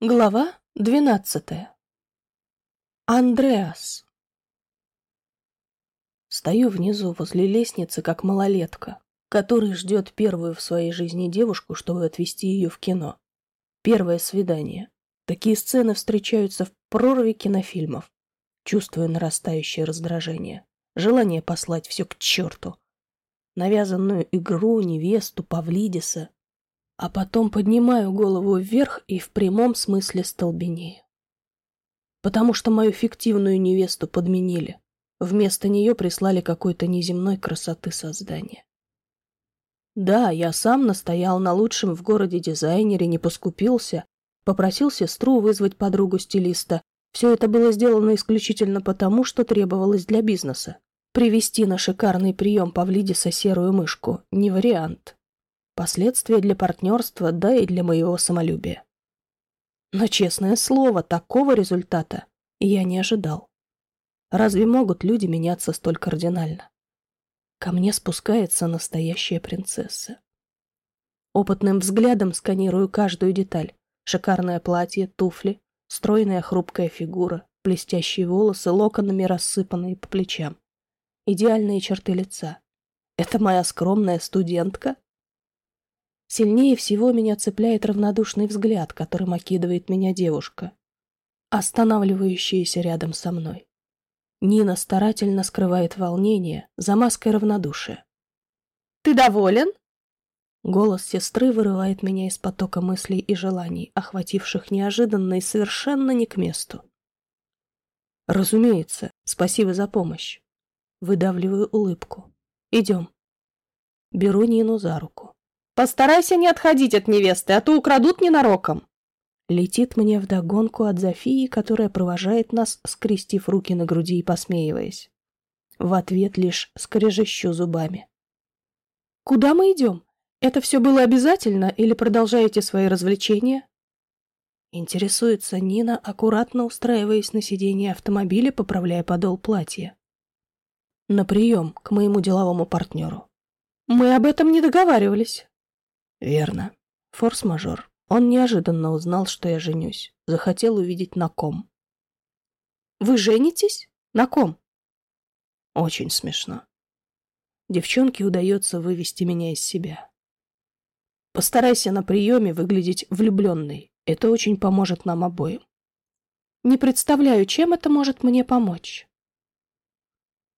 Глава двенадцатая. Андреас. Стою внизу возле лестницы, как малолетка, который ждет первую в своей жизни девушку, чтобы отвезти ее в кино. Первое свидание. Такие сцены встречаются в прорве кинофильмов. Чувствую нарастающее раздражение, желание послать все к черту. Навязанную игру, невесту, Павлидиса, а потом поднимаю голову вверх и в прямом смысле столбенею. Потому что мою фиктивную невесту подменили. Вместо нее прислали какой-то неземной красоты создание. Да, я сам настоял на лучшем в городе дизайнере, не поскупился, попросил сестру вызвать подругу-стилиста. Все это было сделано исключительно потому, что требовалось для бизнеса. Привести на шикарный прием Павлидиса серую мышку – не вариант. Последствия для партнерства, да и для моего самолюбия. Но, честное слово, такого результата я не ожидал. Разве могут люди меняться столь кардинально? Ко мне спускается настоящая принцесса. Опытным взглядом сканирую каждую деталь. Шикарное платье, туфли, стройная хрупкая фигура, блестящие волосы, локонами рассыпанные по плечам. Идеальные черты лица. Это моя скромная студентка? Сильнее всего меня цепляет равнодушный взгляд, которым окидывает меня девушка, останавливающаяся рядом со мной. Нина старательно скрывает волнение за маской равнодушия. «Ты доволен?» Голос сестры вырывает меня из потока мыслей и желаний, охвативших неожиданно и совершенно не к месту. «Разумеется, спасибо за помощь». Выдавливаю улыбку. «Идем». Беру Нину за руку. Постарайся не отходить от невесты, а то украдут ненароком. Летит мне вдогонку от Зофии, которая провожает нас, скрестив руки на груди и посмеиваясь. В ответ лишь скрежещу зубами. «Куда мы идем? Это все было обязательно или продолжаете свои развлечения?» Интересуется Нина, аккуратно устраиваясь на сиденье автомобиля, поправляя подол платья. «На прием к моему деловому партнеру». «Мы об этом не договаривались». Верно. Форс-мажор. Он неожиданно узнал, что я женюсь. Захотел увидеть на ком. Вы женитесь? На ком? Очень смешно. Девчонке удается вывести меня из себя. Постарайся на приеме выглядеть влюбленной. Это очень поможет нам обоим. Не представляю, чем это может мне помочь.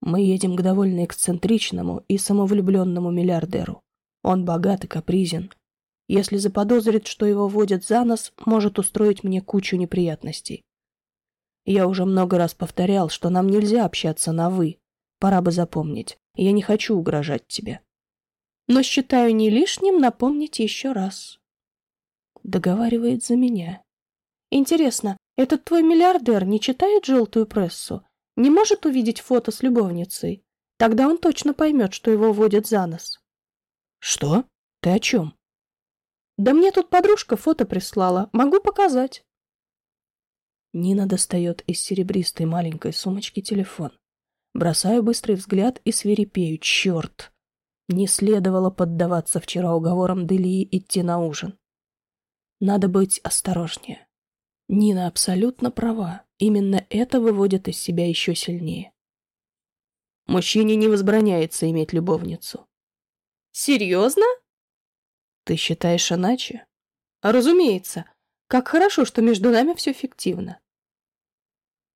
Мы едем к довольно эксцентричному и самовлюбленному миллиардеру. Он богат и капризен. Если заподозрит, что его водят за нос, может устроить мне кучу неприятностей. Я уже много раз повторял, что нам нельзя общаться на «вы». Пора бы запомнить. Я не хочу угрожать тебе. Но считаю не лишним напомнить еще раз. Договаривает за меня. Интересно, этот твой миллиардер не читает желтую прессу? Не может увидеть фото с любовницей? Тогда он точно поймет, что его водят за нос. «Что? Ты о чем?» «Да мне тут подружка фото прислала. Могу показать». Нина достает из серебристой маленькой сумочки телефон. Бросаю быстрый взгляд и свирепею. Черт! Не следовало поддаваться вчера уговорам Делии идти на ужин. Надо быть осторожнее. Нина абсолютно права. Именно это выводит из себя еще сильнее. Мужчине не возбраняется иметь любовницу. Серьезно? Ты считаешь иначе? Разумеется. Как хорошо, что между нами все фиктивно.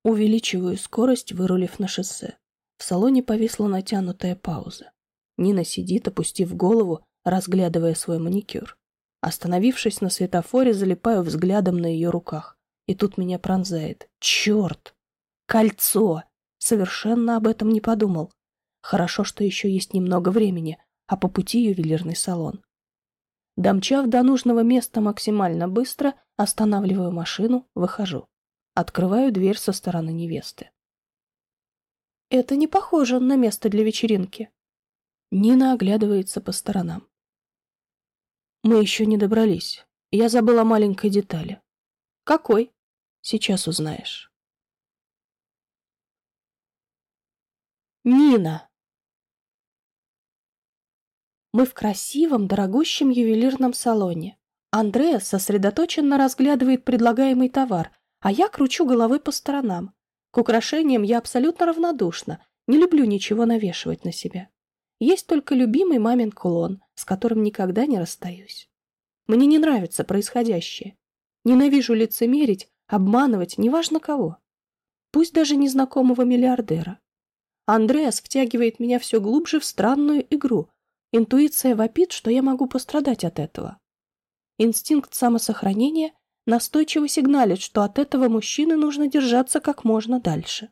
Увеличиваю скорость, вырулив на шоссе. В салоне повисла натянутая пауза. Нина сидит, опустив голову, разглядывая свой маникюр. Остановившись на светофоре, залипаю взглядом на ее руках. И тут меня пронзает. Черт! Кольцо! Совершенно об этом не подумал. Хорошо, что еще есть немного времени, а по пути ювелирный салон. Домчав до нужного места максимально быстро, останавливаю машину, выхожу. Открываю дверь со стороны невесты. «Это не похоже на место для вечеринки». Нина оглядывается по сторонам. «Мы еще не добрались. Я забыла маленькой детали». «Какой?» «Сейчас узнаешь». «Нина!» Мы в красивом, дорогущем ювелирном салоне. Андреас сосредоточенно разглядывает предлагаемый товар, а я кручу головой по сторонам. К украшениям я абсолютно равнодушна, не люблю ничего навешивать на себя. Есть только любимый мамин кулон, с которым никогда не расстаюсь. Мне не нравится происходящее. Ненавижу лицемерить, обманывать, неважно кого. Пусть даже незнакомого миллиардера. Андреас втягивает меня все глубже в странную игру. Интуиция вопит, что я могу пострадать от этого. Инстинкт самосохранения настойчиво сигналит, что от этого мужчины нужно держаться как можно дальше.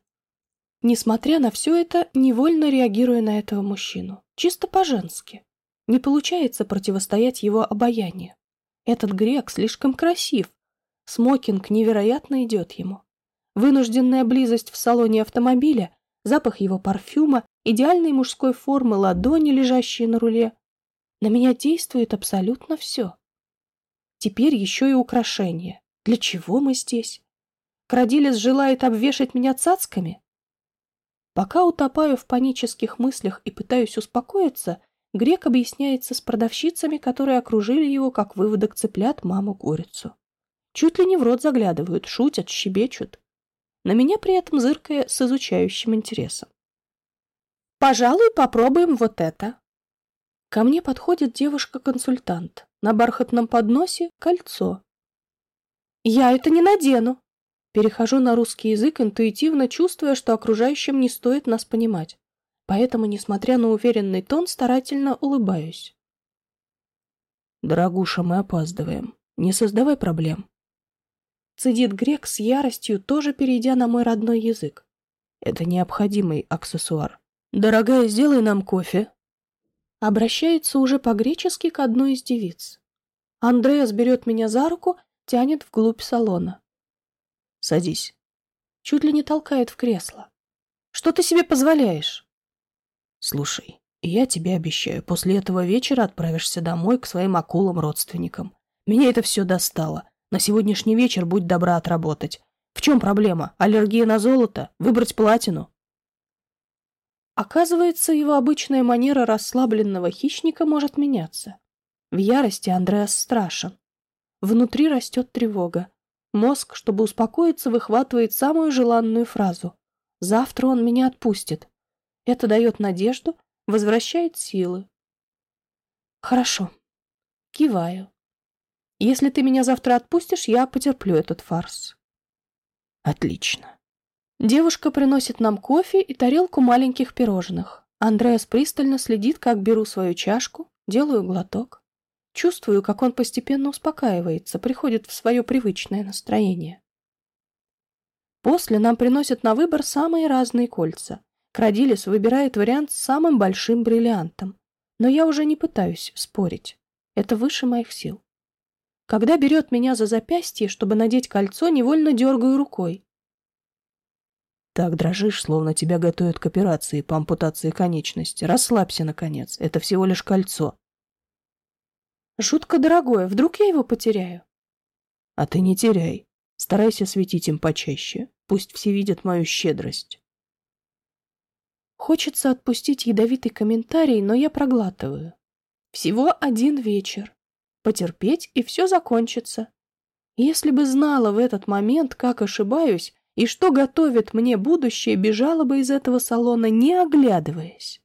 Несмотря на все это, невольно реагируя на этого мужчину. Чисто по-женски. Не получается противостоять его обаянию. Этот грек слишком красив. Смокинг невероятно идет ему. Вынужденная близость в салоне автомобиля, запах его парфюма, идеальной мужской формы ладони, лежащие на руле. На меня действует абсолютно все. Теперь еще и украшения. Для чего мы здесь? Крадилес желает обвешать меня цацками? Пока утопаю в панических мыслях и пытаюсь успокоиться, Грек объясняется с продавщицами, которые окружили его, как выводок цыплят маму-курицу. Чуть ли не в рот заглядывают, шутят, щебечут. На меня при этом зыркая с изучающим интересом. «Пожалуй, попробуем вот это». Ко мне подходит девушка-консультант. На бархатном подносе кольцо. Я это не надену. Перехожу на русский язык, интуитивно чувствуя, что окружающим не стоит нас понимать. Поэтому, несмотря на уверенный тон, старательно улыбаюсь. «Дорогуша, мы опаздываем. Не создавай проблем». Цедит грек с яростью, тоже перейдя на мой родной язык. «Это необходимый аксессуар. Дорогая, сделай нам кофе, Обращается уже по-гречески к одной из девиц. Андреас берет меня за руку, тянет вглубь салона. «Садись». Чуть ли не толкает в кресло. «Что ты себе позволяешь?» «Слушай, я тебе обещаю, после этого вечера отправишься домой к своим акулам-родственникам. Меня это все достало. На сегодняшний вечер будь добра отработать. В чем проблема? Аллергия на золото? Выбрать платину? Оказывается, его обычная манера расслабленного хищника может меняться. В ярости Андреас страшен. Внутри растет тревога. Мозг, чтобы успокоиться, выхватывает самую желанную фразу. «Завтра он меня отпустит». Это дает надежду, возвращает силы. «Хорошо». Киваю. «Если ты меня завтра отпустишь, я потерплю этот фарс». «Отлично». Девушка приносит нам кофе и тарелку маленьких пирожных. Андреас пристально следит, как беру свою чашку, делаю глоток. Чувствую, как он постепенно успокаивается, приходит в свое привычное настроение. После нам приносят на выбор самые разные кольца. Крадилис выбирает вариант с самым большим бриллиантом. Но я уже не пытаюсь спорить. Это выше моих сил. Когда берет меня за запястье, чтобы надеть кольцо, невольно дергаю рукой. Так дрожишь, словно тебя готовят к операции по ампутации конечности. Расслабься, наконец. Это всего лишь кольцо. Жутко дорогое. Вдруг я его потеряю? А ты не теряй. Старайся светить им почаще. Пусть все видят мою щедрость. Хочется отпустить ядовитый комментарий, но я проглатываю. Всего один вечер. Потерпеть, и все закончится. Если бы знала в этот момент, как ошибаюсь, и что готовит мне будущее, бежала бы из этого салона, не оглядываясь.